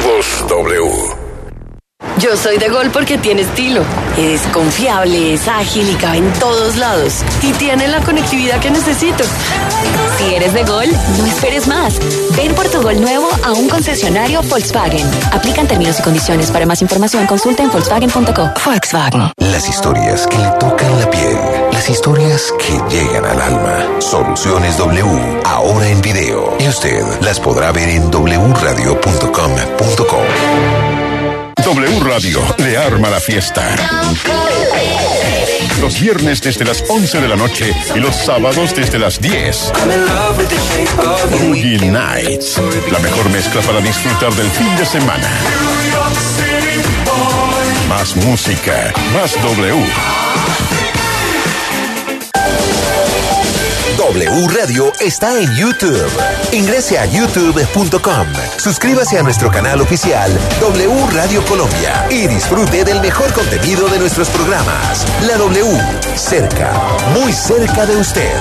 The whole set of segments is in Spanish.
W. Yo soy de Gol porque tiene estilo. Es confiable, es ágil y cabe en todos lados. Y tiene la conectividad que necesito. Si eres de Gol, no esperes más. Ven por tu Gol nuevo a un concesionario Volkswagen. Aplican términos y condiciones. Para más información, consulta en Volkswagen.co. Volkswagen. Las historias que le tocan la piel. Historias que llegan al alma. Soluciones W. Ahora en video. Y usted las podrá ver en wradio.com.co. W Radio le arma la fiesta. Los viernes desde las 11 de la noche y los sábados desde las 10. Boogie Nights. La mejor mezcla para disfrutar del fin de semana. Más música, más W. W Radio está en YouTube. Ingrese a youtube.com. Suscríbase a nuestro canal oficial W Radio Colombia y disfrute del mejor contenido de nuestros programas. La W, cerca, muy cerca de usted.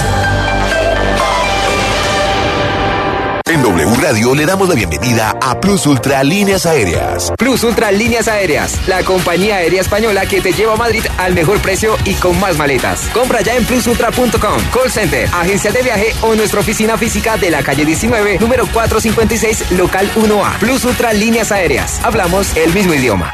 En W Radio le damos la bienvenida a Plus Ultra Líneas Aéreas. Plus Ultra Líneas Aéreas, la compañía aérea española que te lleva a Madrid al mejor precio y con más maletas. Compra ya en plusultra.com, call center, agencia de viaje o nuestra oficina física de la calle 19, número 456, local 1A. Plus Ultra Líneas Aéreas. Hablamos el mismo idioma.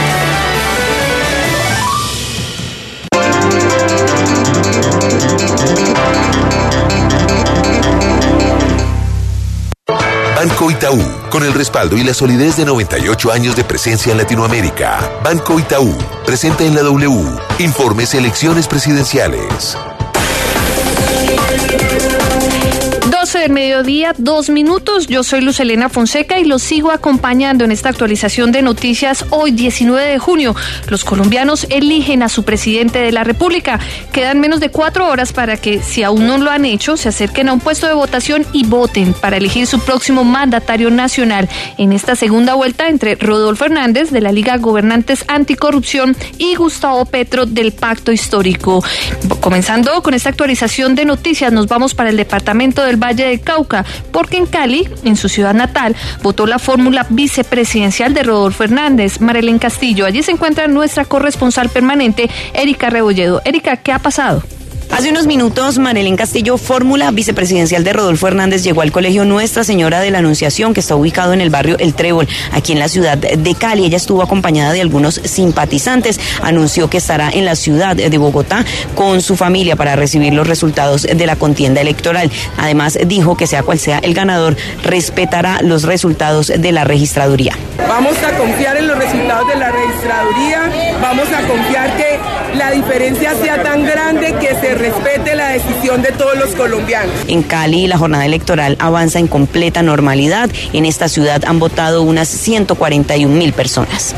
Itaú, con el respaldo y la solidez de 98 años de presencia en Latinoamérica. Banco Itaú, presenta en la W. Informes elecciones presidenciales. 12 del mediodía, dos minutos. Yo soy Luz Elena Fonseca y los sigo acompañando en esta actualización de noticias hoy, 19 de junio. Los colombianos eligen a su presidente de la República. Quedan menos de cuatro horas para que, si aún no lo han hecho, se acerquen a un puesto de votación y voten para elegir su próximo mandatario nacional en esta segunda vuelta entre Rodolfo Hernández de la Liga Gobernantes Anticorrupción y Gustavo Petro del Pacto Histórico. Comenzando con esta actualización de noticias, nos vamos para el departamento del Valle del Cauca, porque en Cali, en su ciudad natal, votó la fórmula vicepresidencial de Rodolfo Hernández, Marilyn Castillo. Allí se encuentra nuestra corresponsal permanente, Erika Rebolledo. Erika, ¿qué ha pasado? Hace unos minutos, Marilén Castillo, fórmula vicepresidencial de Rodolfo Hernández, llegó al colegio Nuestra Señora de la Anunciación, que está ubicado en el barrio El Trébol, aquí en la ciudad de Cali. Ella estuvo acompañada de algunos simpatizantes. Anunció que estará en la ciudad de Bogotá con su familia para recibir los resultados de la contienda electoral. Además, dijo que sea cual sea el ganador, respetará los resultados de la registraduría. Vamos a confiar en los resultados de la registraduría, vamos a confiar que la diferencia sea tan grande que se respete la decisión de todos los colombianos. En Cali, la jornada electoral avanza en completa normalidad. En esta ciudad han votado unas 141 mil personas.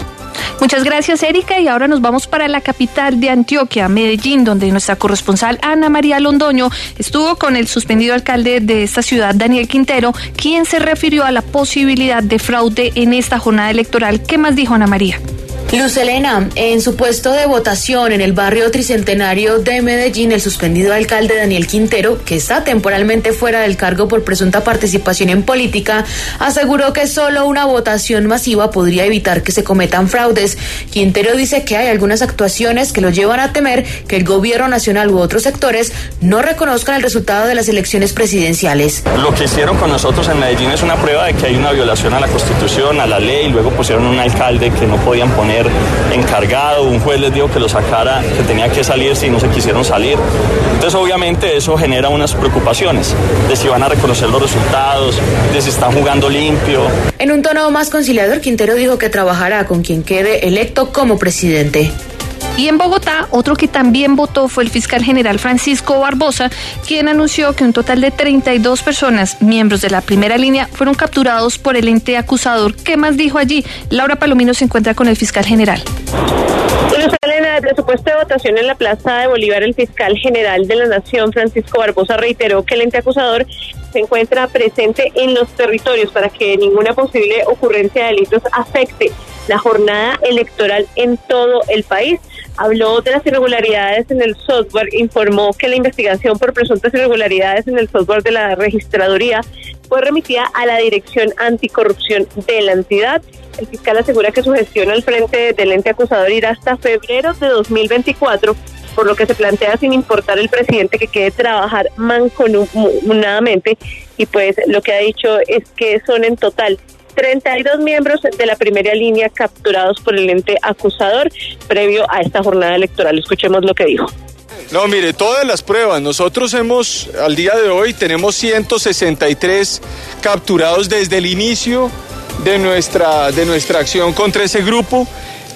Muchas gracias, Erika. Y ahora nos vamos para la capital de Antioquia, Medellín, donde nuestra corresponsal Ana María Londoño estuvo con el suspendido alcalde de esta ciudad, Daniel Quintero, quien se refirió a la posibilidad de fraude en esta jornada electoral. ¿Qué más dijo Ana María? Luz Elena, en su puesto de votación en el barrio tricentenario de Medellín, el suspendido alcalde Daniel Quintero, que está temporalmente fuera del cargo por presunta participación en política, aseguró que solo una votación masiva podría evitar que se cometan fraudes. Quintero dice que hay algunas actuaciones que lo llevan a temer que el gobierno nacional u otros sectores no reconozcan el resultado de las elecciones presidenciales. Lo que hicieron con nosotros en Medellín es una prueba de que hay una violación a la constitución, a la ley, luego pusieron un alcalde que no podían poner encargado, un juez les dijo que lo sacara, que tenía que salirse y no se quisieron salir. Entonces obviamente eso genera unas preocupaciones de si van a reconocer los resultados, de si están jugando limpio. En un tono más conciliador, Quintero dijo que trabajará con quien quede electo como presidente. Y en Bogotá, otro que también votó fue el fiscal general Francisco Barbosa, quien anunció que un total de 32 personas, miembros de la primera línea, fueron capturados por el ente acusador. ¿Qué más dijo allí? Laura Palomino se encuentra con el fiscal general. Elena, el presupuesto de votación en la Plaza de Bolívar, el fiscal general de la Nación, Francisco Barbosa, reiteró que el ente acusador se encuentra presente en los territorios para que ninguna posible ocurrencia de delitos afecte la jornada electoral en todo el país. Habló de las irregularidades en el software, informó que la investigación por presuntas irregularidades en el software de la registraduría fue remitida a la Dirección Anticorrupción de la entidad. El fiscal asegura que su gestión al frente del ente acusador irá hasta febrero de 2024 por lo que se plantea sin importar el presidente que quede trabajar mancomunadamente y pues lo que ha dicho es que son en total 32 miembros de la primera línea capturados por el ente acusador previo a esta jornada electoral. Escuchemos lo que dijo. No, mire, todas las pruebas. Nosotros hemos, al día de hoy, tenemos 163 capturados desde el inicio de nuestra, de nuestra acción contra ese grupo.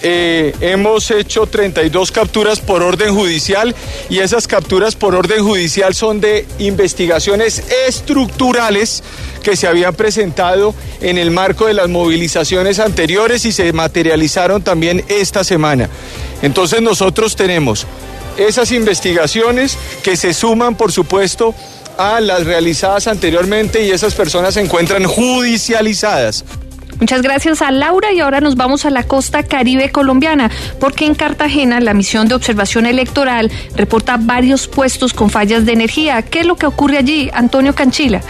Eh, hemos hecho 32 capturas por orden judicial y esas capturas por orden judicial son de investigaciones estructurales que se habían presentado en el marco de las movilizaciones anteriores y se materializaron también esta semana. Entonces nosotros tenemos esas investigaciones que se suman, por supuesto, a las realizadas anteriormente y esas personas se encuentran judicializadas. Muchas gracias a Laura y ahora nos vamos a la costa caribe colombiana, porque en Cartagena la misión de observación electoral reporta varios puestos con fallas de energía. ¿Qué es lo que ocurre allí, Antonio Canchila?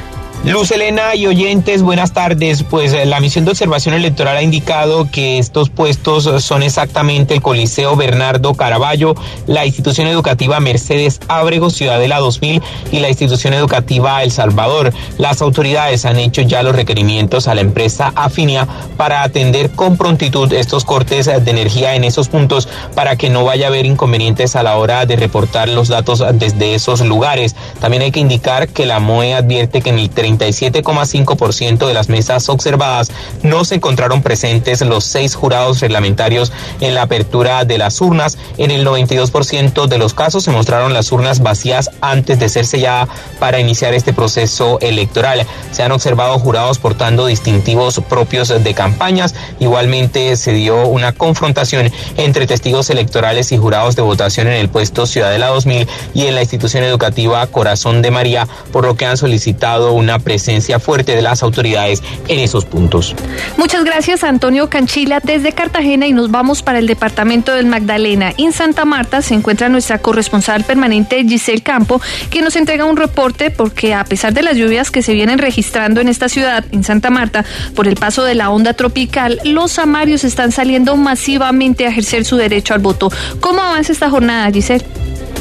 Luz Elena y oyentes, buenas tardes. Pues eh, la misión de observación electoral ha indicado que estos puestos son exactamente el Coliseo Bernardo Caraballo, la institución educativa Mercedes Ábrego, Ciudadela 2000 y la institución educativa El Salvador. Las autoridades han hecho ya los requerimientos a la empresa Afinia para atender con prontitud estos cortes de energía en esos puntos para que no vaya a haber inconvenientes a la hora de reportar los datos desde esos lugares. También hay que indicar que la MOE advierte que en el 37,5% de las mesas observadas no se encontraron presentes los seis jurados reglamentarios en la apertura de las urnas. En el 92% de los casos se mostraron las urnas vacías antes de ser sellada para iniciar este proceso electoral. Se han observado jurados portando distintivos propios de campañas. Igualmente se dio una confrontación entre testigos electorales y jurados de votación en el puesto Ciudadela 2000 y en la institución educativa Corazón de María, por lo que han solicitado presencia fuerte de las autoridades en esos puntos. Muchas gracias Antonio Canchila desde Cartagena y nos vamos para el departamento del Magdalena. En Santa Marta se encuentra nuestra corresponsal permanente Giselle Campo, que nos entrega un reporte porque a pesar de las lluvias que se vienen registrando en esta ciudad, en Santa Marta, por el paso de la onda tropical, los samarios están saliendo masivamente a ejercer su derecho al voto. ¿Cómo avanza esta jornada, Giselle?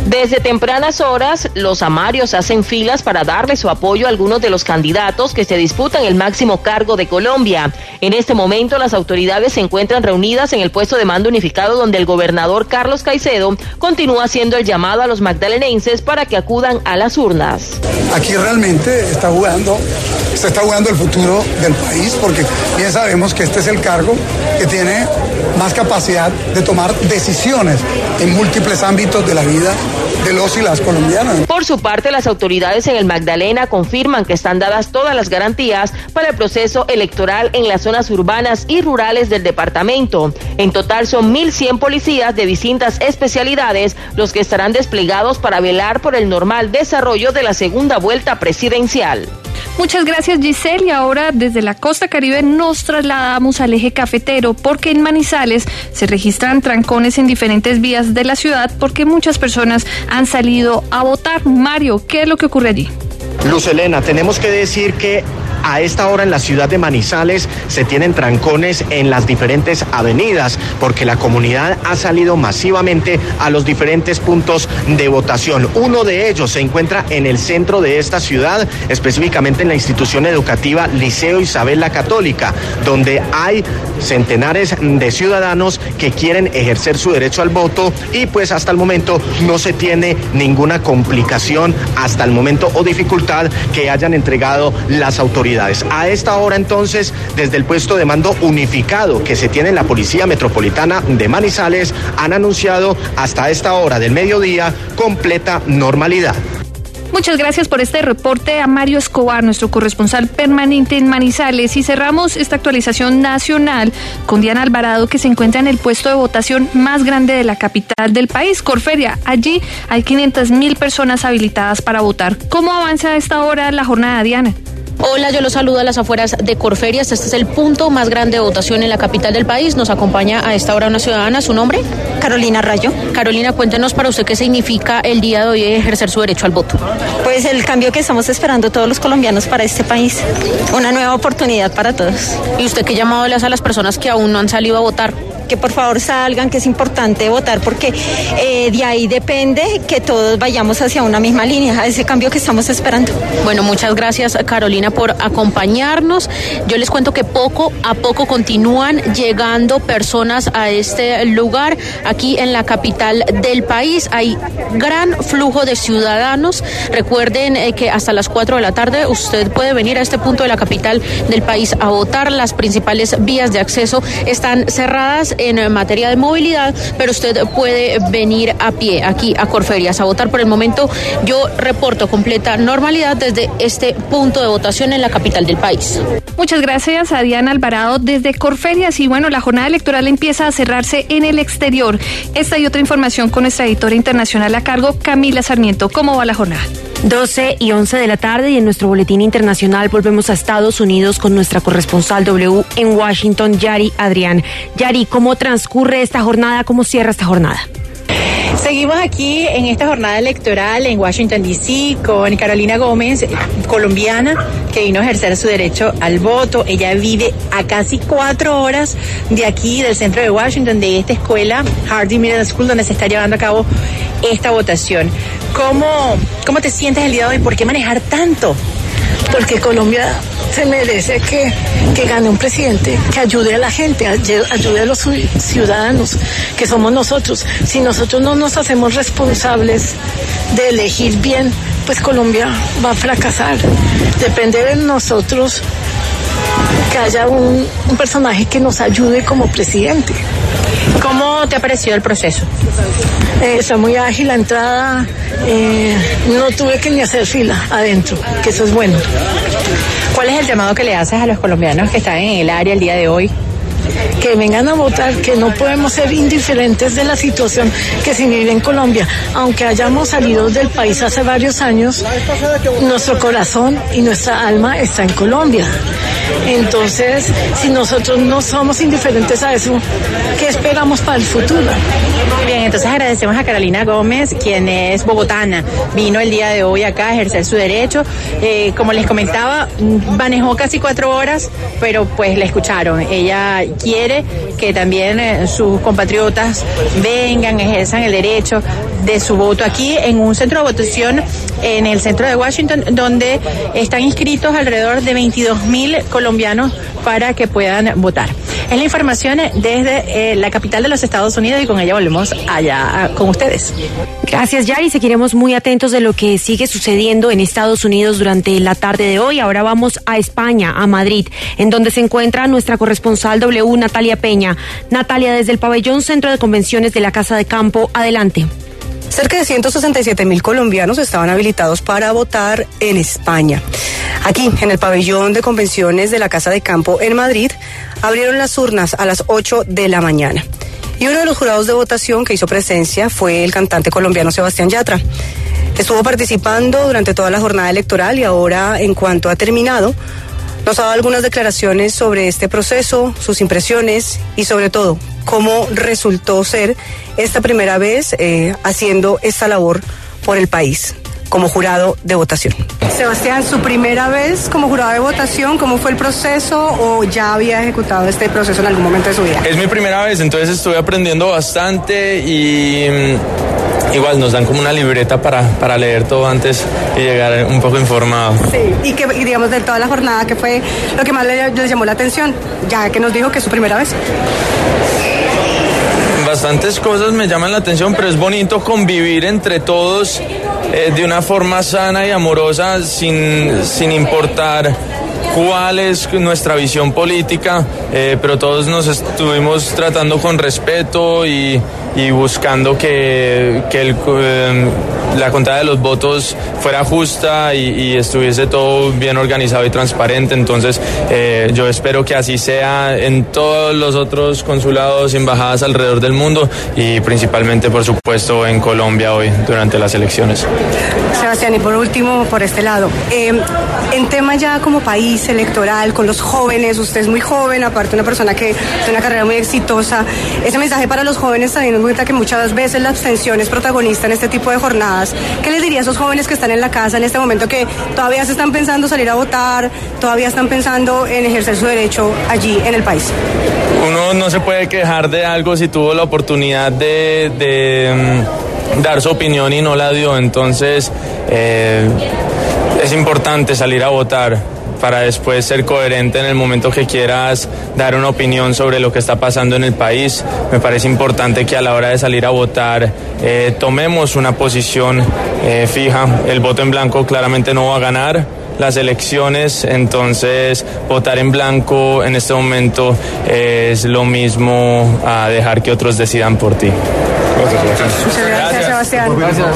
Desde tempranas horas, los amarios hacen filas para darle su apoyo a algunos de los candidatos que se disputan el máximo cargo de Colombia. En este momento, las autoridades se encuentran reunidas en el puesto de mando unificado donde el gobernador Carlos Caicedo continúa haciendo el llamado a los magdalenenses para que acudan a las urnas. Aquí realmente está jugando, se está jugando el futuro del país porque bien sabemos que este es el cargo que tiene más capacidad de tomar decisiones en múltiples ámbitos de la vida de los y las colombianas. Por su parte, las autoridades en el Magdalena confirman que están dadas todas las garantías para el proceso electoral en las zonas urbanas y rurales del departamento. En total son 1.100 policías de distintas especialidades los que estarán desplegados para velar por el normal desarrollo de la segunda vuelta presidencial. Muchas gracias Giselle y ahora desde la costa caribe nos trasladamos al eje cafetero porque en Manizales se registran trancones en diferentes vías de la ciudad porque muchas personas han salido a votar. Mario, ¿qué es lo que ocurre allí? Luz Elena, tenemos que decir que a esta hora en la ciudad de Manizales se tienen trancones en las diferentes avenidas porque la comunidad ha salido masivamente a los diferentes puntos de votación. Uno de ellos se encuentra en el centro de esta ciudad, específicamente en la institución educativa Liceo Isabel la Católica, donde hay centenares de ciudadanos que quieren ejercer su derecho al voto y pues hasta el momento no se tiene ninguna complicación hasta el momento o dificultad que hayan entregado las autoridades. A esta hora entonces, desde el puesto de mando unificado que se tiene en la Policía Metropolitana de Manizales, han anunciado hasta esta hora del mediodía completa normalidad. Muchas gracias por este reporte a Mario Escobar, nuestro corresponsal permanente en Manizales. Y cerramos esta actualización nacional con Diana Alvarado, que se encuentra en el puesto de votación más grande de la capital del país, Corferia. Allí hay 500 mil personas habilitadas para votar. ¿Cómo avanza a esta hora la jornada, Diana? Hola, yo los saludo a las afueras de Corferias. Este es el punto más grande de votación en la capital del país. Nos acompaña a esta hora una ciudadana. ¿Su nombre? Carolina Rayo. Carolina, cuéntenos para usted qué significa el día de hoy ejercer su derecho al voto. Pues el cambio que estamos esperando todos los colombianos para este país. Una nueva oportunidad para todos. ¿Y usted qué llamado le hace a las personas que aún no han salido a votar? Que por favor salgan, que es importante votar porque eh, de ahí depende que todos vayamos hacia una misma línea, a ese cambio que estamos esperando. Bueno, muchas gracias Carolina por acompañarnos. Yo les cuento que poco a poco continúan llegando personas a este lugar aquí en la capital del país. Hay gran flujo de ciudadanos. Recuerden eh, que hasta las 4 de la tarde usted puede venir a este punto de la capital del país a votar. Las principales vías de acceso están cerradas en materia de movilidad, pero usted puede venir a pie aquí a Corferias a votar. Por el momento yo reporto completa normalidad desde este punto de votación en la capital del país. Muchas gracias a Diana Alvarado desde Corferias y bueno, la jornada electoral empieza a cerrarse en el exterior. Esta y otra información con nuestra editora internacional a cargo, Camila Sarmiento. ¿Cómo va la jornada? 12 y 11 de la tarde y en nuestro boletín internacional volvemos a Estados Unidos con nuestra corresponsal W en Washington, Yari Adrián. Yari, ¿cómo transcurre esta jornada? ¿Cómo cierra esta jornada? Seguimos aquí en esta jornada electoral en Washington, D.C. con Carolina Gómez, colombiana, que vino a ejercer su derecho al voto. Ella vive a casi cuatro horas de aquí, del centro de Washington, de esta escuela, Hardy Middle School, donde se está llevando a cabo esta votación. ¿Cómo, cómo te sientes el día de hoy? ¿Por qué manejar tanto? Porque Colombia se merece que, que gane un presidente que ayude a la gente, ayude a los ciudadanos, que somos nosotros. Si nosotros no nos hacemos responsables de elegir bien, pues Colombia va a fracasar. Depende de nosotros que haya un, un personaje que nos ayude como presidente. ¿Cómo te ha parecido el proceso? Eh, está muy ágil la entrada, eh, no tuve que ni hacer fila adentro, que eso es bueno. ¿Cuál es el llamado que le haces a los colombianos que están en el área el día de hoy? Que vengan a votar, que no podemos ser indiferentes de la situación que se vive en Colombia. Aunque hayamos salido del país hace varios años, nuestro corazón y nuestra alma está en Colombia. Entonces, si nosotros no somos indiferentes a eso, ¿qué esperamos para el futuro? Bien, entonces agradecemos a Carolina Gómez, quien es bogotana. Vino el día de hoy acá a ejercer su derecho. Eh, como les comentaba, manejó casi cuatro horas, pero pues la escucharon. Ella quiere que también eh, sus compatriotas vengan, ejerzan el derecho de su voto aquí en un centro de votación en el centro de Washington, donde están inscritos alrededor de 22 mil colombianos para que puedan votar. Es la información desde eh, la capital de los Estados Unidos y con ella volvemos allá con ustedes. Gracias, Yari. Seguiremos muy atentos de lo que sigue sucediendo en Estados Unidos durante la tarde de hoy. Ahora vamos a España, a Madrid, en donde se encuentra nuestra corresponsal W, Natalia Peña. Natalia, desde el pabellón Centro de Convenciones de la Casa de Campo, adelante. Cerca de 167 mil colombianos estaban habilitados para votar en España. Aquí, en el pabellón de convenciones de la Casa de Campo en Madrid, abrieron las urnas a las 8 de la mañana. Y uno de los jurados de votación que hizo presencia fue el cantante colombiano Sebastián Yatra. Estuvo participando durante toda la jornada electoral y ahora, en cuanto ha terminado, nos ha dado algunas declaraciones sobre este proceso, sus impresiones y sobre todo cómo resultó ser esta primera vez eh, haciendo esta labor por el país como jurado de votación. Sebastián, su primera vez como jurado de votación, ¿cómo fue el proceso o ya había ejecutado este proceso en algún momento de su vida? Es mi primera vez, entonces estuve aprendiendo bastante y mm, igual nos dan como una libreta para, para leer todo antes y llegar un poco informado. Sí, y que digamos de toda la jornada, ¿qué fue lo que más le, le llamó la atención? Ya que nos dijo que es su primera vez bastantes cosas me llaman la atención, pero es bonito convivir entre todos eh, de una forma sana y amorosa sin, sin importar cuál es nuestra visión política, eh, pero todos nos estuvimos tratando con respeto y, y buscando que, que el, eh, la contada de los votos fuera justa y, y, estuviese todo bien organizado y transparente. Entonces eh, yo espero que así sea en todos los otros consulados y embajadas alrededor del mundo y principalmente por supuesto en Colombia hoy durante las elecciones. Sebastián, y por último, por este lado, eh, en tema ya como país electoral, con los jóvenes, usted es muy joven, aparte una persona que tiene una carrera muy exitosa, ese mensaje para los jóvenes teniendo en cuenta que muchas veces la abstención es protagonista en este tipo de jornadas, ¿qué les diría a esos jóvenes que están en la casa en este momento que todavía se están pensando salir a votar, todavía están pensando en ejercer su derecho allí en el país? Uno no se puede quejar de algo si tuvo la oportunidad de, de dar su opinión y no la dio. Entonces, eh, es importante salir a votar para después ser coherente en el momento que quieras dar una opinión sobre lo que está pasando en el país. Me parece importante que a la hora de salir a votar eh, tomemos una posición eh, fija. El voto en blanco claramente no va a ganar las elecciones, entonces votar en blanco en este momento es lo mismo a dejar que otros decidan por ti. Muchas gracias, Sebastián. Gracias.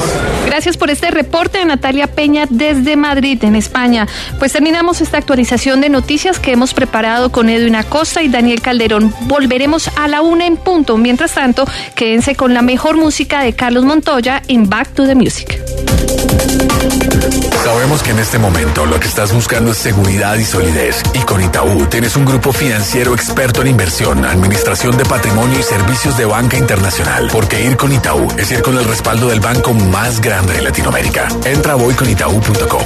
Gracias por este reporte de Natalia Peña desde Madrid, en España. Pues terminamos esta actualización de noticias que hemos preparado con Edwin Acosta y Daniel Calderón. Volveremos a la una en punto. Mientras tanto, quédense con la mejor música de Carlos Montoya en Back to the Music. Sabemos que en este momento lo que estás buscando es seguridad y solidez. Y con Itaú tienes un grupo financiero experto en inversión, administración de patrimonio y servicios de banca internacional. Porque ir con Itaú es ir con el respaldo del banco más grande de Latinoamérica. Entra a voyconitaú.com.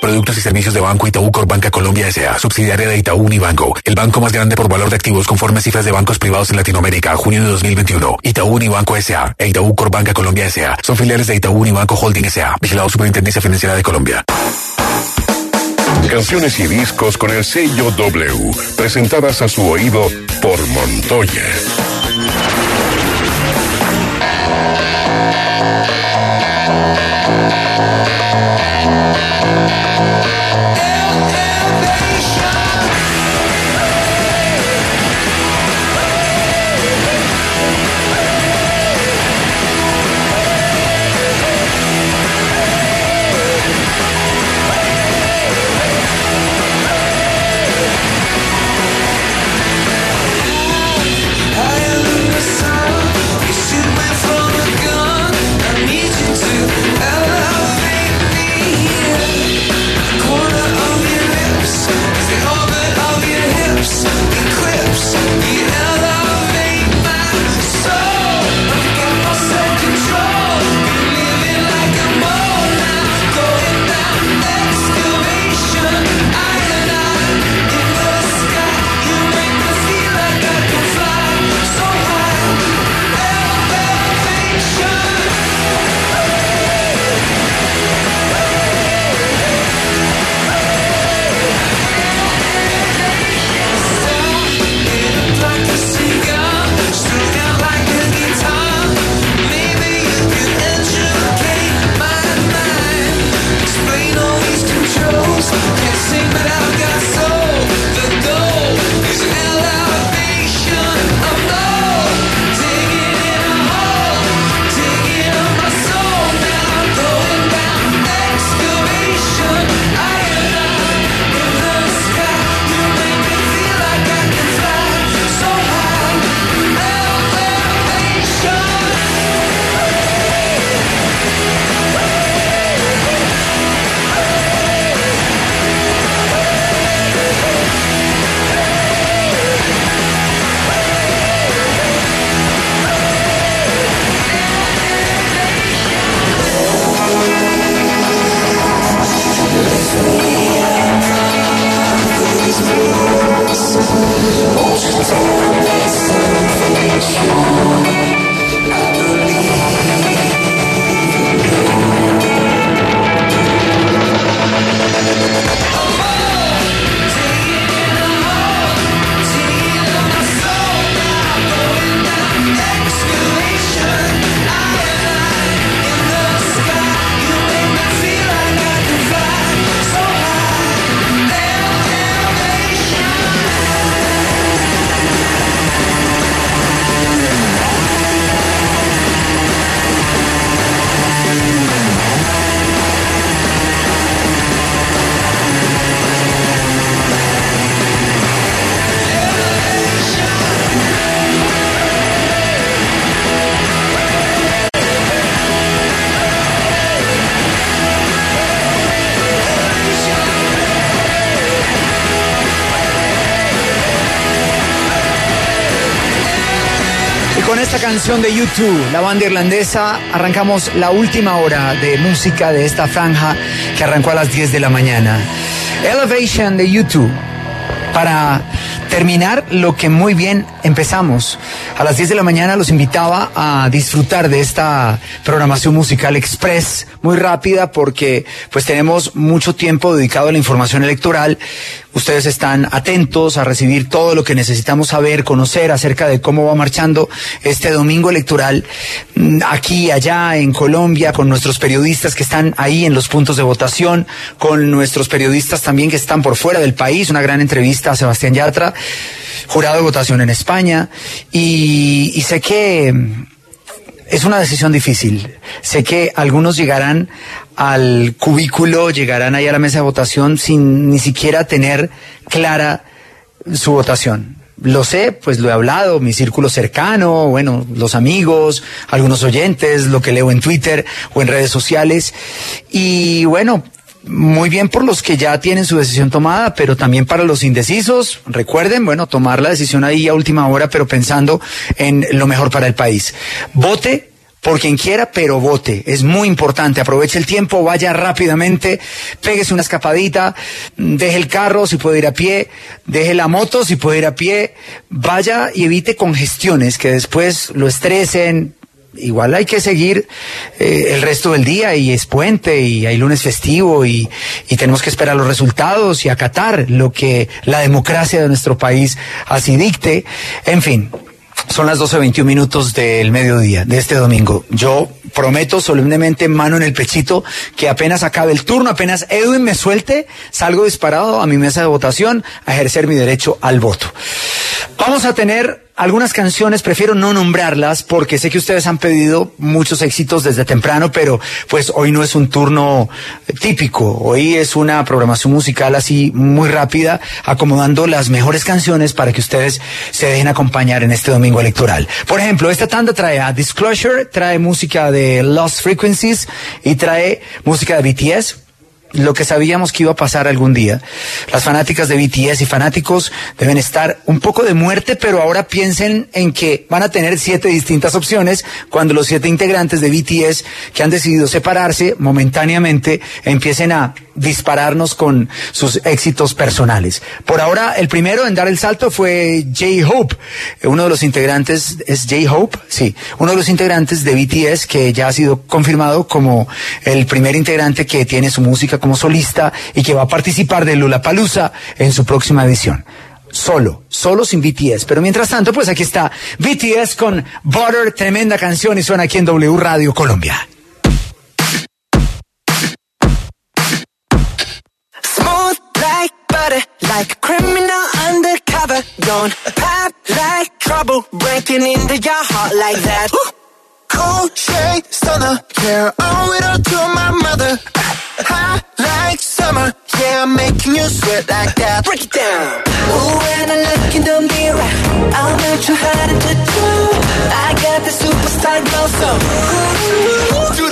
Productos y servicios de Banco Itaú Corbanca Colombia S.A., subsidiaria de Itaú Unibanco, el banco más grande por valor de activos conforme a cifras de bancos privados en Latinoamérica, junio de 2021. Itaú Unibanco S.A. e Itaú Corbanca Colombia S.A. son filiales de Itaú Unibanco Holding S.A., vigilado Superintendencia Financiera de Colombia. Canciones y discos con el sello W, presentadas a su oído por Montoya. Canción de YouTube, la banda irlandesa, arrancamos la última hora de música de esta franja que arrancó a las 10 de la mañana. Elevation de YouTube. Para terminar lo que muy bien empezamos. A las 10 de la mañana los invitaba a disfrutar de esta programación musical express, muy rápida porque pues tenemos mucho tiempo dedicado a la información electoral. Ustedes están atentos a recibir todo lo que necesitamos saber, conocer acerca de cómo va marchando este domingo electoral mm, aquí, allá, en Colombia, con nuestros periodistas que están ahí en los puntos de votación, con nuestros periodistas también que están por fuera del país. Una gran entrevista a Sebastián Yatra jurado de votación en España y, sé que es una decisión difícil. Sé que algunos llegarán al cubículo, llegarán ahí a la mesa de votación sin ni siquiera tener clara su votación. Lo sé, pues lo he hablado, mi círculo cercano, bueno, los amigos, algunos oyentes, lo que leo en Twitter o en redes sociales. Y bueno, muy bien por los que ya tienen su decisión tomada, pero también para los indecisos, recuerden, bueno, tomar la decisión ahí a última hora, pero pensando en lo mejor para el país. Vote por quien quiera, pero vote. Es muy importante. Aproveche el tiempo, vaya rápidamente, péguese una escapadita, deje el carro si puede ir a pie, deje la moto si puede ir a pie, vaya y evite congestiones que después lo estresen, igual hay que seguir eh, el resto del día y es puente y hay lunes festivo y, y, tenemos que esperar los resultados y acatar lo que la democracia de nuestro país así dicte. En fin, son las 12.21 minutos del mediodía de este domingo. Yo prometo solemnemente, mano en el pechito, que apenas acabe el turno, apenas Edwin me suelte, salgo disparado a mi mesa de votación a ejercer mi derecho al voto. Vamos a tener algunas canciones, prefiero no nombrarlas porque sé que ustedes han pedido muchos éxitos desde temprano, pero pues hoy no es un turno típico, hoy es una programación musical así muy rápida, acomodando las mejores canciones para que ustedes se dejen acompañar en este domingo electoral. Por ejemplo, esta tanda trae a Disclosure, trae música de Lost Frequencies y trae música de BTS, lo que sabíamos que iba a pasar algún día. Las fanáticas de BTS y fanáticos deben estar un poco de muerte, pero ahora piensen en que van a tener siete distintas opciones cuando los siete integrantes de BTS que han decidido separarse momentáneamente empiecen a dispararnos con sus éxitos personales. Por ahora, el primero en dar el salto fue J-Hope. Uno de los integrantes, ¿es J-Hope? Sí, uno de los integrantes de BTS que ya ha sido confirmado como el primer integrante que tiene su música como solista y que va a participar de Lula Palusa en su próxima edición solo, solo sin BTS. Pero mientras tanto, pues aquí está BTS con Butter, tremenda canción y suena aquí en W Radio Colombia. Like butter, like a criminal undercover. Don't pop like trouble, breaking into your heart like that. Cold shade stunner, yeah, owe it all to my mother. Hot like summer, yeah, I'm making you sweat like that. Break it down. Ooh, when I look in the mirror, I'm not too hard to do. I got the superstar glow, so ooh,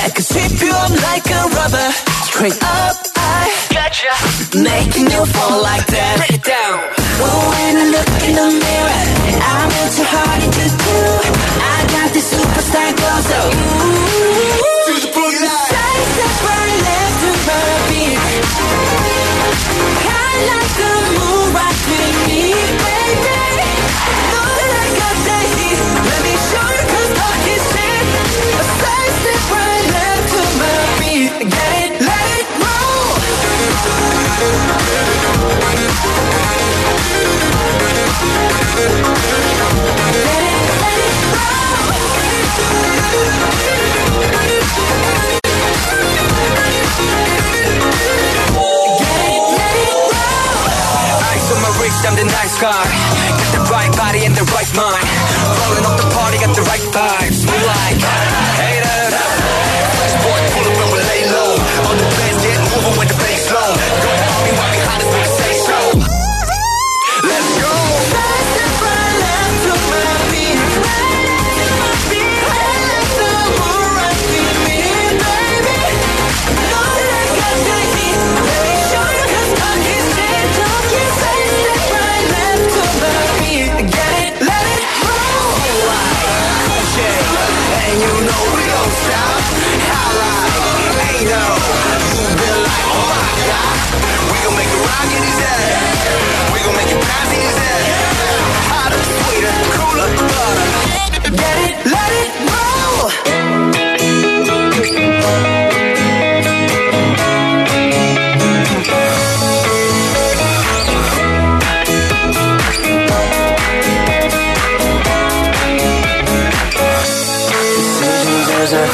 that could sweep you up like a rubber. Straight up, I gotcha. Making you fall like that. Break it down. Oh, when I look in the mirror, I'm in too hard to do. I Guy. Got the right body and the right mind. Rolling up the party, got the right vibes. We like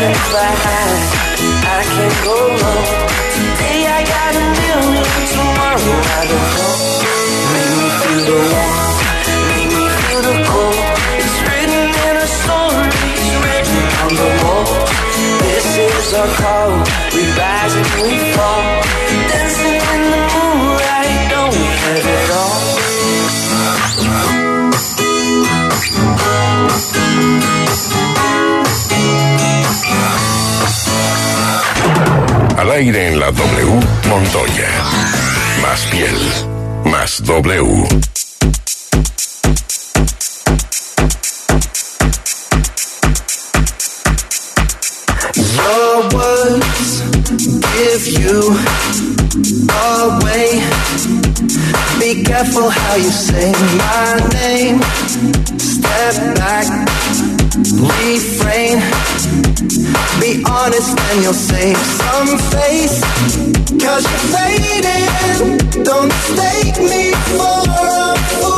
I can go. Today I got a million, tomorrow I don't know. Make me feel the warmth, make me feel the cold. It's written in our stories, written on the walls. This is our W, Montoya. Más piel, más W. Your words give you away. Be careful how you say my name. Step back, refrain. Be honest and you'll save some face. Cause you're fading. Don't mistake me for a fool.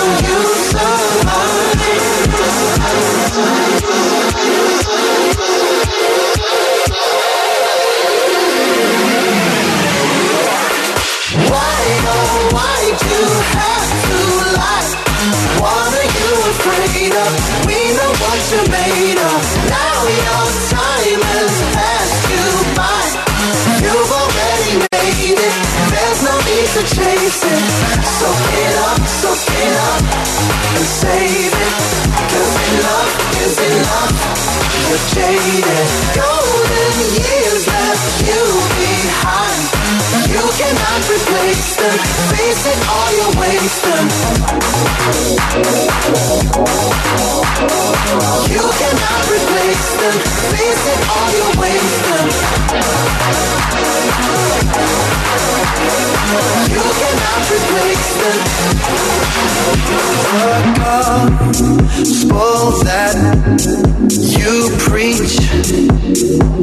We know what you're made of. Now your time has passed you by. You've already made it. There's no need to chase it. So get up, so get up and save it. Cause enough is enough. You're jaded. Golden years left. You cannot replace them. Face it, all you're wasting. You cannot replace them. Face it, all you're wasting. You cannot replace them. The gospel that you preach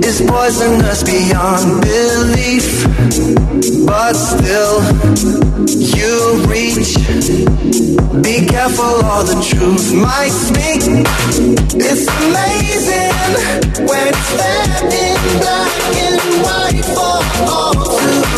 is poisonous beyond belief. But still, you reach. Be careful, or the truth might speak. It's amazing when it's there in black and white for all to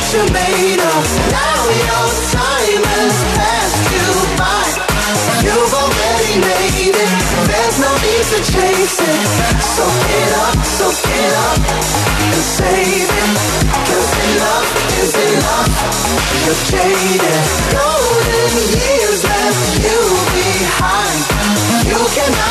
what you're made of. Now your time has passed you by. You've already made it. There's no need to chase it. So get up, so get up and save it. Cause enough is enough. You're jaded.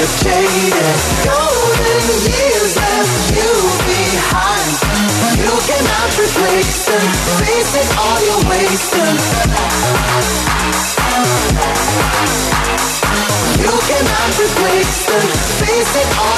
Jaded. Golden years left you behind. You cannot replace them. Face it, all. You cannot replace them. Face it, all.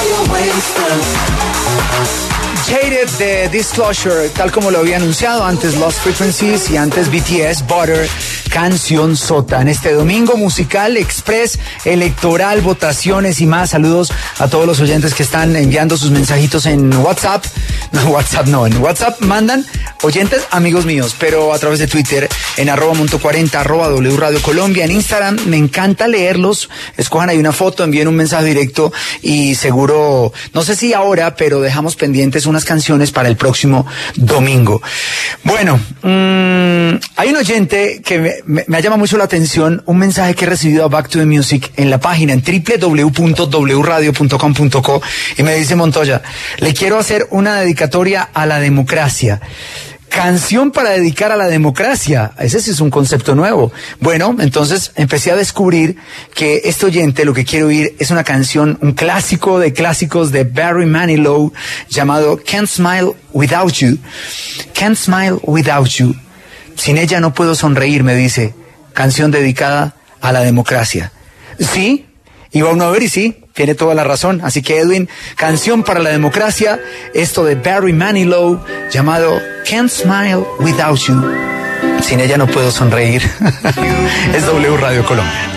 Jaded de Disclosure, tal como lo había anunciado antes Lost Frequencies y antes BTS, Butter, canción sota. En este domingo musical, express, electoral, votaciones y más. Saludos a todos los oyentes que están enviando sus mensajitos en WhatsApp. No, WhatsApp no, en WhatsApp mandan oyentes, amigos míos, pero a través de Twitter, en arroba monto 40, arroba W Radio Colombia, en Instagram. Me encanta leerlos. Escojan ahí una foto, envíen un mensaje directo y seguro, no sé si ahora, pero dejamos pendientes unas canciones para el próximo domingo. Bueno, mm, hay un oyente que me, me, me llama mucho la atención, un mensaje que he recibido a Back to the Music en la página en www.wradio.com.co y me dice Montoya, le quiero hacer una dedicatoria a la democracia. Canción para dedicar a la democracia. Ese sí es un concepto nuevo. Bueno, entonces empecé a descubrir que este oyente lo que quiere oír es una canción, un clásico de clásicos de Barry Manilow llamado Can't Smile Without You. Can't Smile Without You. Sin ella no puedo sonreír, me dice. Canción dedicada a la democracia. Sí, iba uno a ver y sí, tiene toda la razón. Así que Edwin, canción para la democracia, esto de Barry Manilow llamado Can't Smile Without You. Sin ella no puedo sonreír. es W Radio Colombia.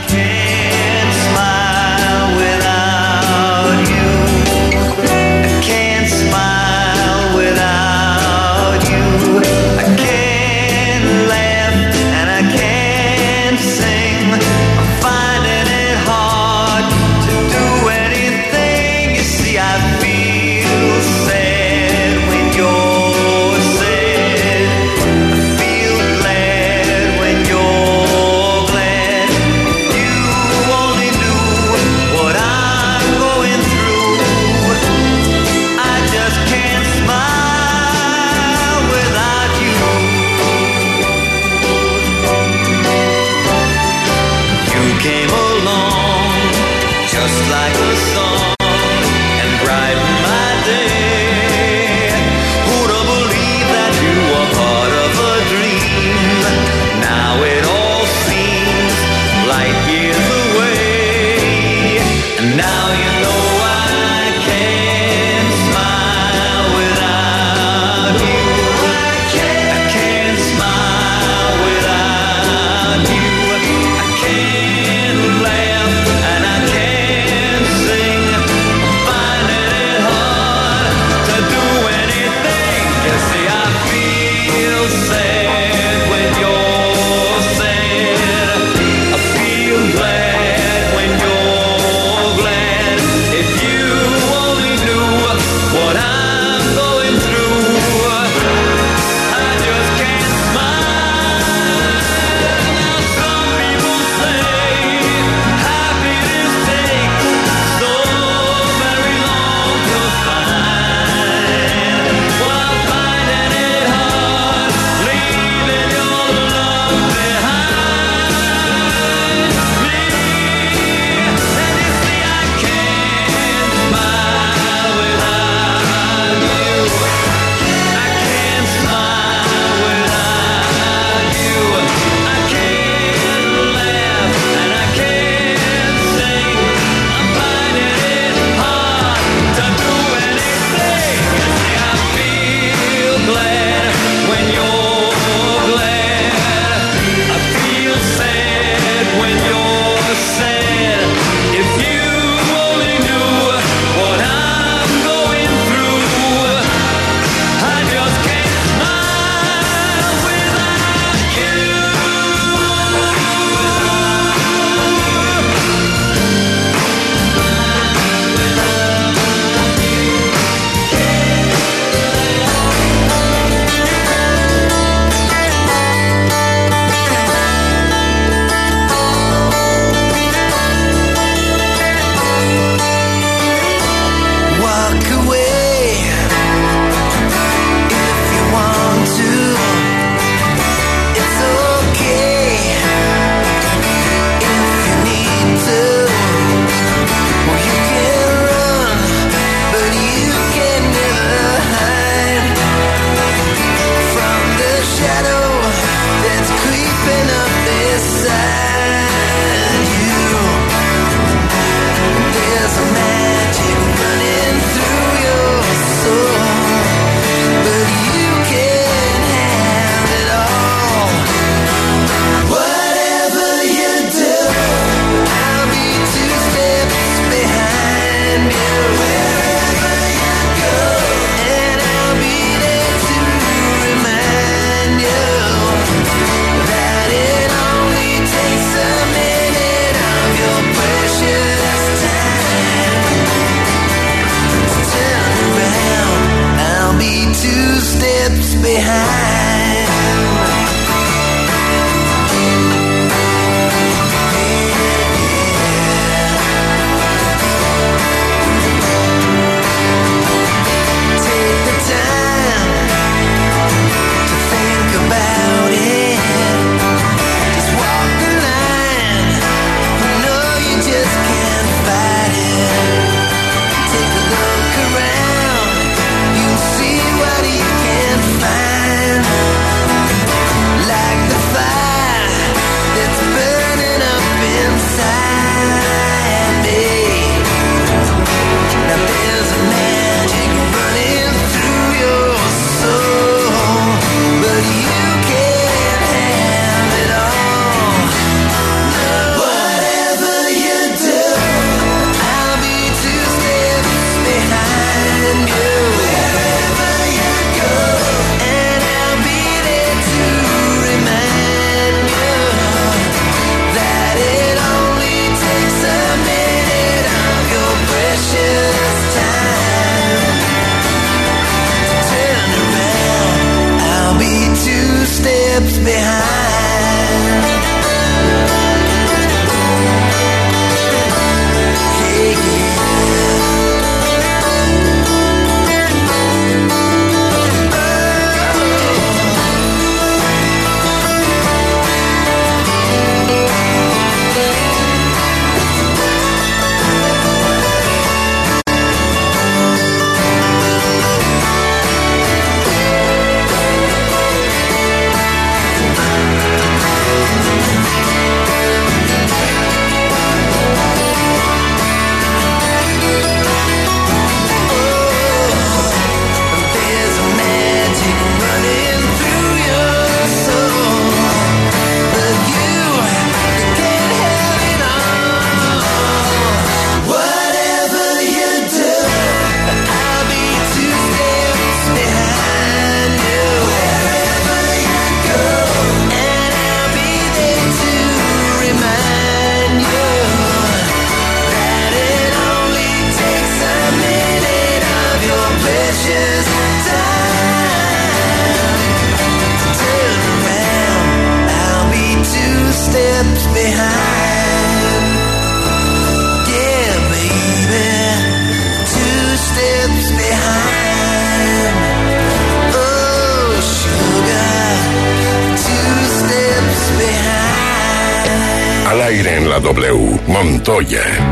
Montoya.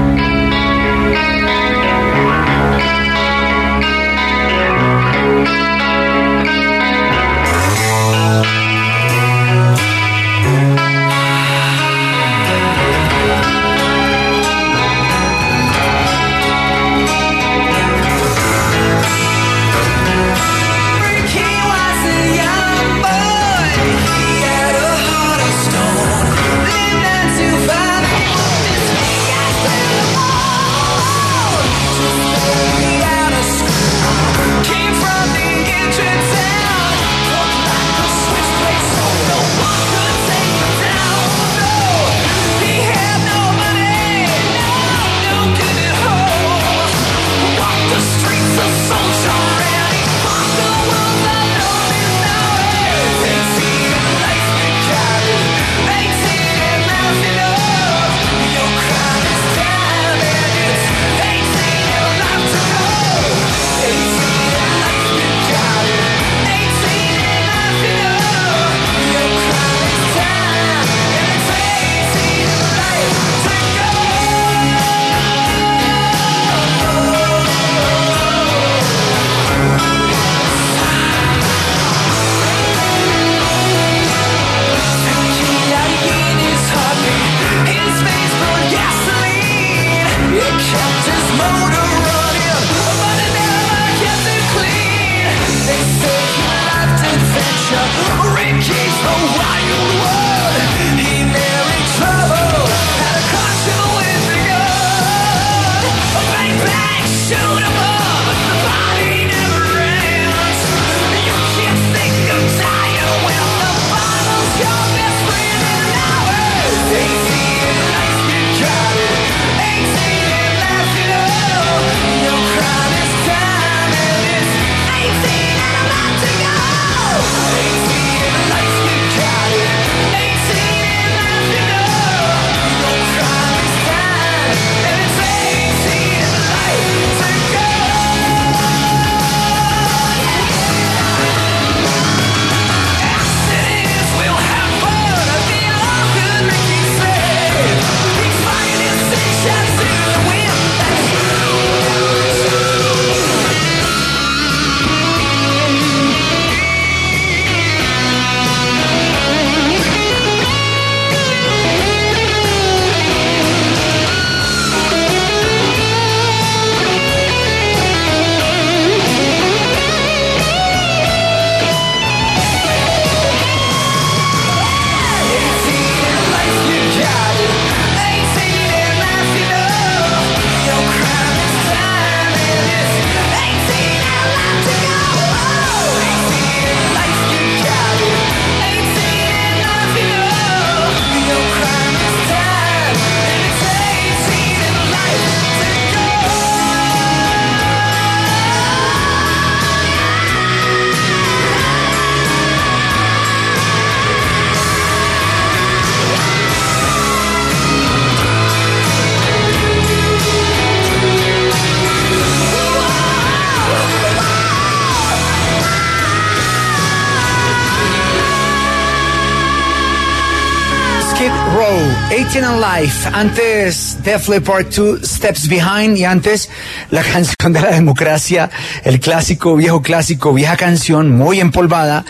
Life, antes Def Leppard 2 Steps Behind y antes la canción de la democracia, el clásico, viejo clásico, vieja canción muy empolvada.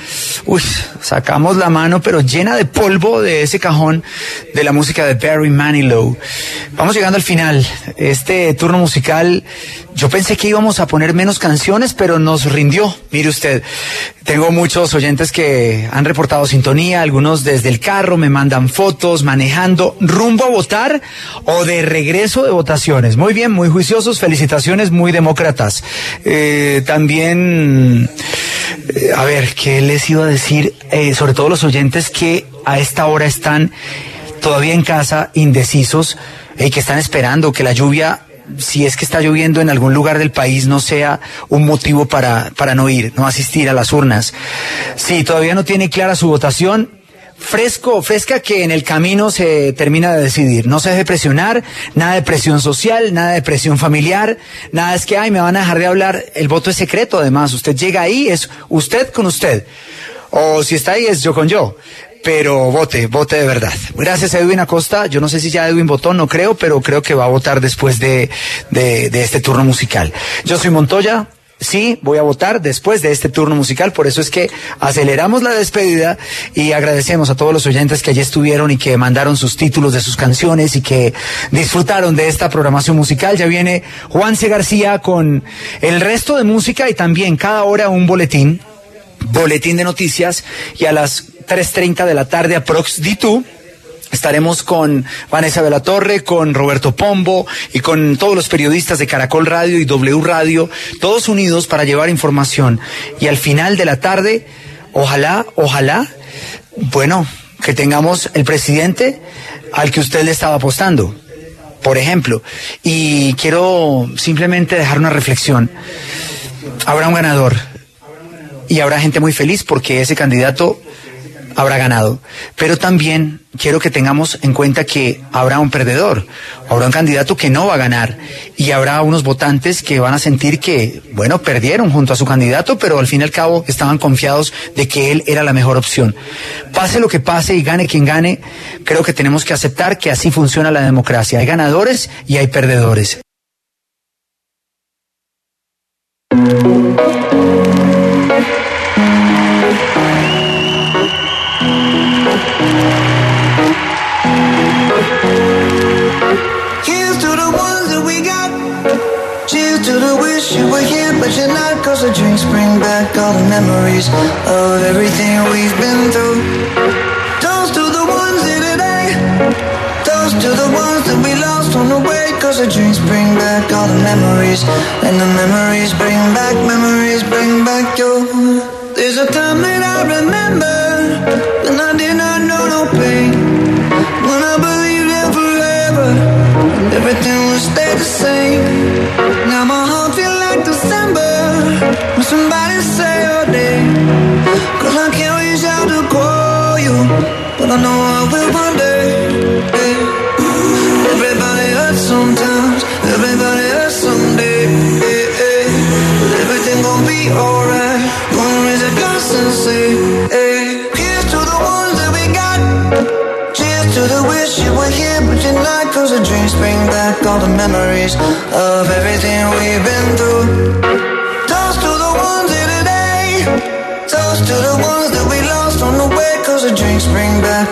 Uy, sacamos la mano pero llena de polvo de ese cajón de la música de Barry Manilow. Vamos llegando al final. Este turno musical, yo pensé que íbamos a poner menos canciones, pero nos rindió. Mire usted, tengo muchos oyentes que han reportado sintonía, algunos desde el carro me mandan fotos, manejando, rumbo a votar o de regreso de votaciones. Muy bien, muy juiciosos, felicitaciones, muy demócratas. Eh, también, eh, a ver, ¿qué les iba a decir? Eh, sobre todo los oyentes que a esta hora están todavía en casa, indecisos, y que están esperando que la lluvia si es que está lloviendo en algún lugar del país no sea un motivo para, para no ir, no asistir a las urnas. Si todavía no tiene clara su votación, fresco fresca que en el camino se termina de decidir. No se deje presionar, nada de presión social, nada de presión familiar, nada es que, ay, me van a dejar de hablar. El voto es secreto, además. Usted llega ahí, es usted con usted. O si está ahí, es yo con yo. Pero vote, vote de verdad. Gracias a Edwin Acosta. Yo no sé si ya Edwin votó, no creo, pero creo que va a votar después de, de, de este turno musical. Yo soy Montoya. Sí, voy a votar después de este turno musical, por eso es que aceleramos la despedida y agradecemos a todos los oyentes que allí estuvieron y que mandaron sus títulos de sus canciones y que disfrutaron de esta programación musical. Ya viene Juanse García con el resto de música y también cada hora un boletín, boletín de noticias y a las 3.30 de la tarde aprox D2 Estaremos con Vanessa de la Torre, con Roberto Pombo y con todos los periodistas de Caracol Radio y W Radio, todos unidos para llevar información. Y al final de la tarde, ojalá, ojalá, bueno, que tengamos el presidente al que usted le estaba apostando, por ejemplo. Y quiero simplemente dejar una reflexión. Habrá un ganador y habrá gente muy feliz porque ese candidato habrá ganado. Pero también quiero que tengamos en cuenta que habrá un perdedor, habrá un candidato que no va a ganar y habrá unos votantes que van a sentir que, bueno, perdieron junto a su candidato, pero al fin y al cabo estaban confiados de que él era la mejor opción. Pase lo que pase y gane quien gane, creo que tenemos que aceptar que así funciona la democracia. Hay ganadores y hay perdedores. All the memories of everything we've been through. Toast to the ones here today. Toast to the ones that we lost on the way. Cause the drinks bring back all the memories. And the memories bring back, memories bring back your. There's a time I know I will day. Everybody hurts sometimes, everybody hurts someday. But everything be alright. Say, to the ones that we got. Cheers to the wish you were here, but you're the drinks bring back all the memories of everything we've been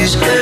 The memories.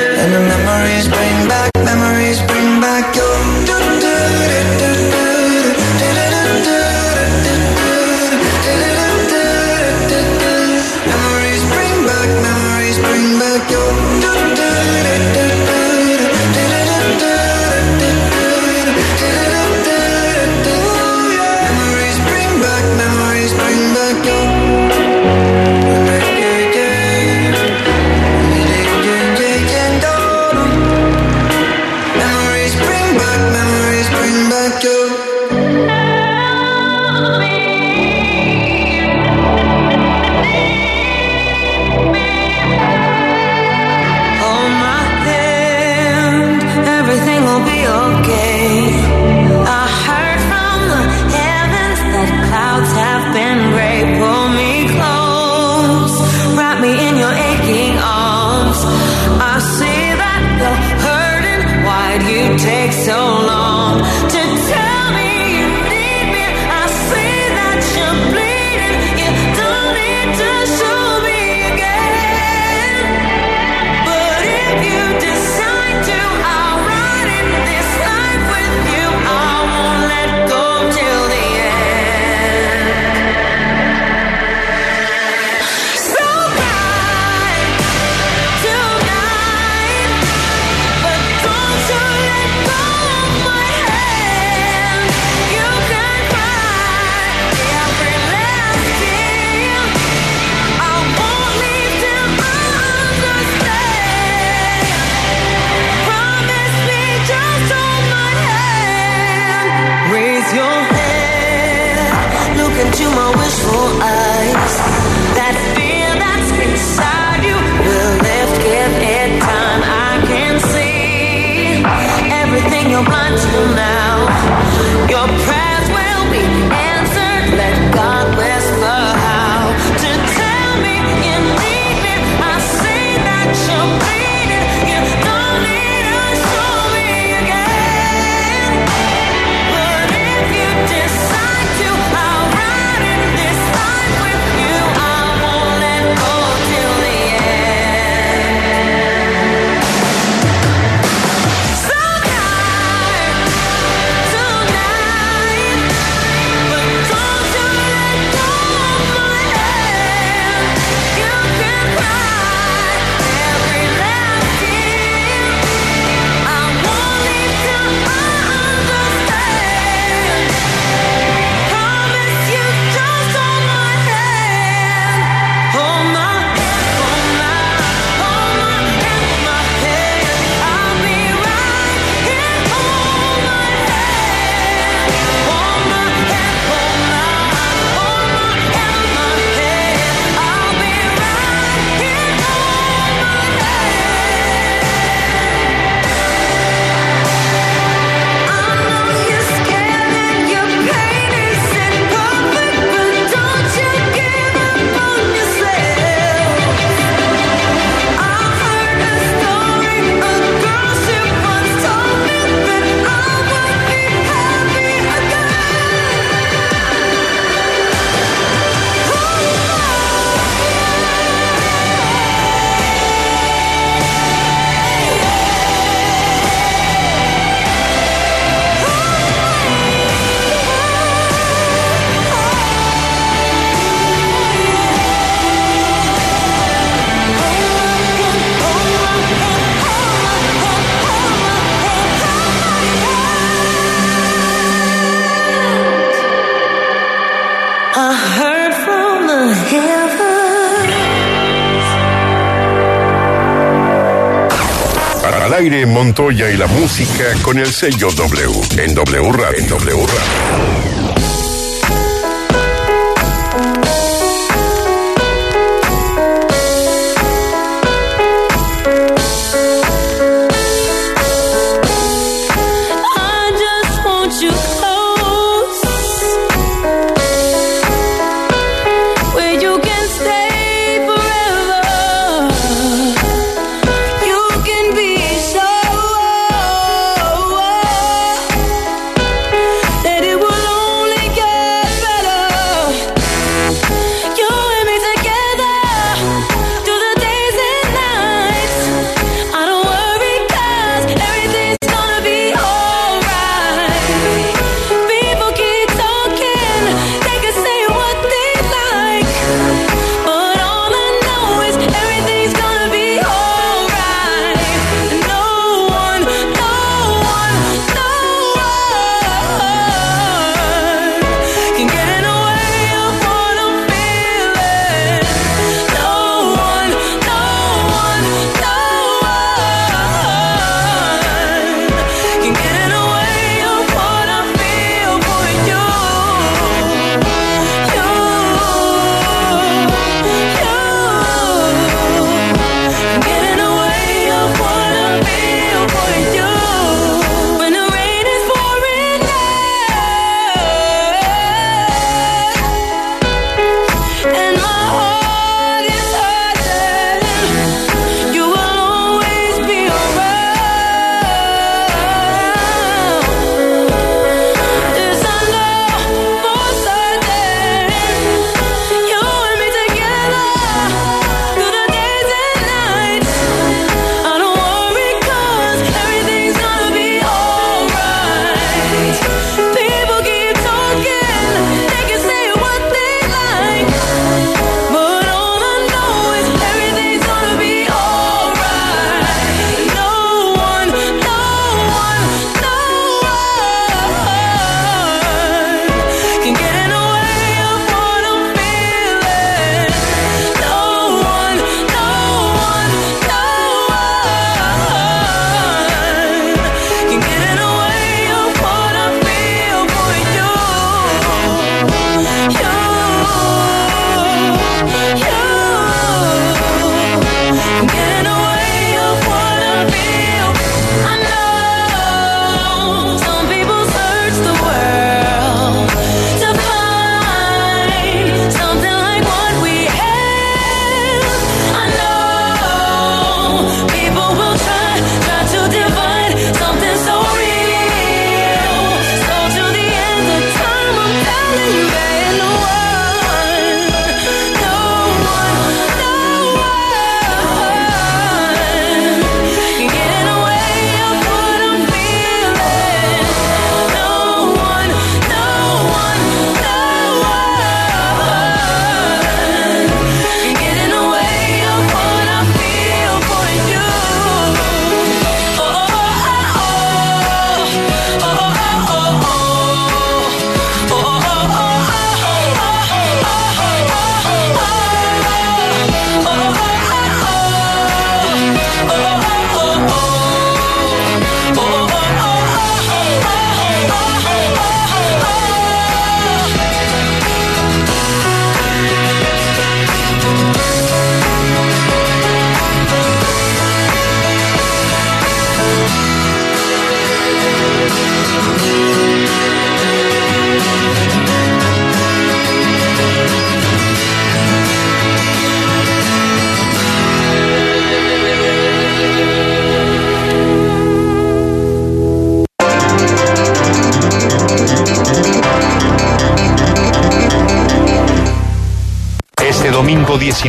Montoya y la música con el sello W en W En w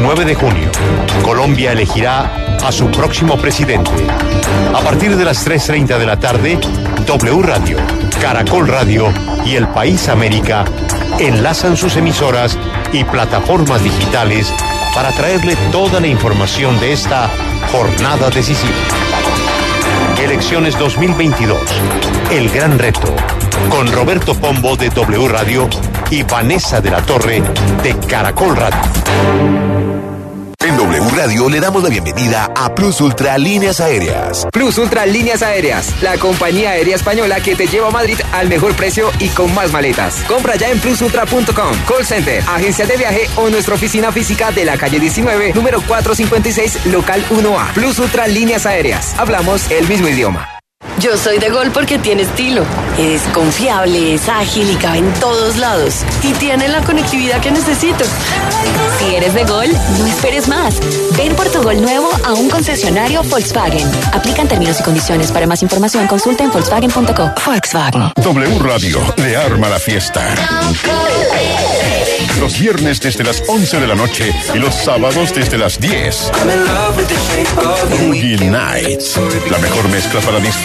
19 de junio, Colombia elegirá a su próximo presidente. A partir de las 3.30 de la tarde, W Radio, Caracol Radio y El País América enlazan sus emisoras y plataformas digitales para traerle toda la información de esta jornada decisiva. Elecciones 2022. El gran reto. Con Roberto Pombo de W Radio y Vanessa de la Torre de Caracol Radio. Radio le damos la bienvenida a Plus Ultra Líneas Aéreas. Plus Ultra Líneas Aéreas, la compañía aérea española que te lleva a Madrid al mejor precio y con más maletas. Compra ya en plusultra.com, call center, agencia de viaje o nuestra oficina física de la calle 19, número 456, local 1A. Plus Ultra Líneas Aéreas. Hablamos el mismo idioma. Yo soy de Gol porque tiene estilo. Es confiable, es ágil y cabe en todos lados. Y tiene la conectividad que necesito. Si eres de Gol, no esperes más. Ven por tu Gol nuevo a un concesionario Volkswagen. Aplican términos y condiciones. Para más información, consulta en volkswagen.co. Volkswagen. W Radio le arma la fiesta. Los viernes desde las 11 de la noche y los sábados desde las 10. Boogie Nights. La mejor mezcla para disfrutar